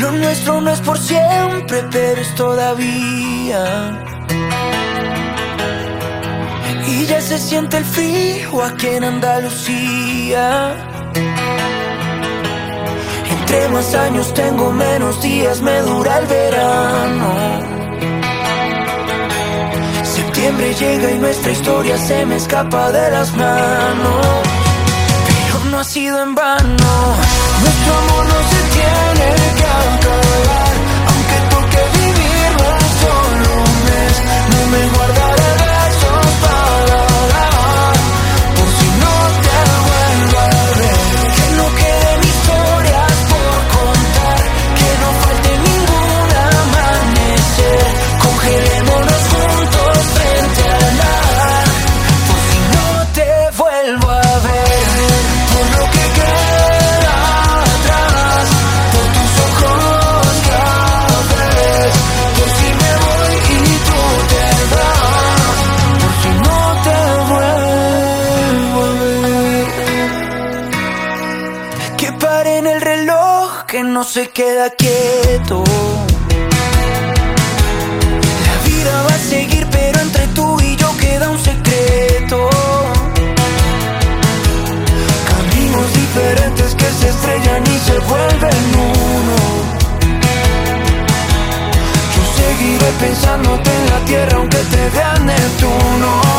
Lo nuestro no es por siempre, pero es todavía. Y ya se siente el frío aquí en Andalucía. Entre más años tengo, menos días me dura el verano. Septiembre llega y nuestra historia se me escapa de las manos. Pero no ha sido en vano. Nuestro amor no se que no se queda quieto. La vida va a seguir, pero entre tú y yo queda un secreto. Caminos diferentes que se estrellan y se vuelven uno. Yo seguiré pensándote en la tierra aunque te vea Neptuno.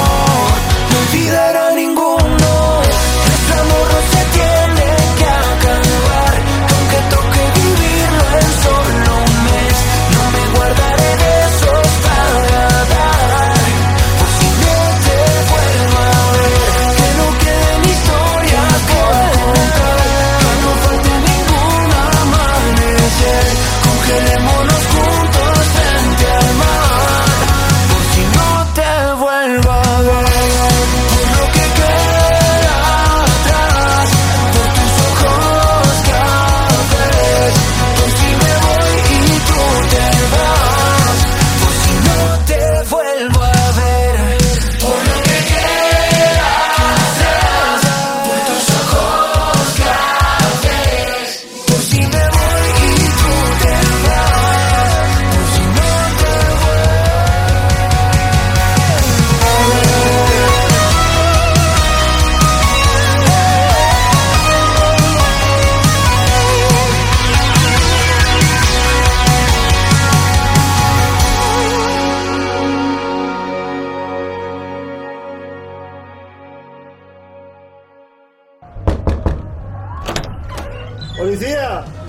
¡Policía!